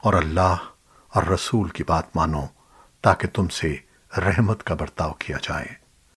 اور اللہ اور رسول کی بات مانو تاکہ تم سے رحمت کا برتاؤ کیا جائے۔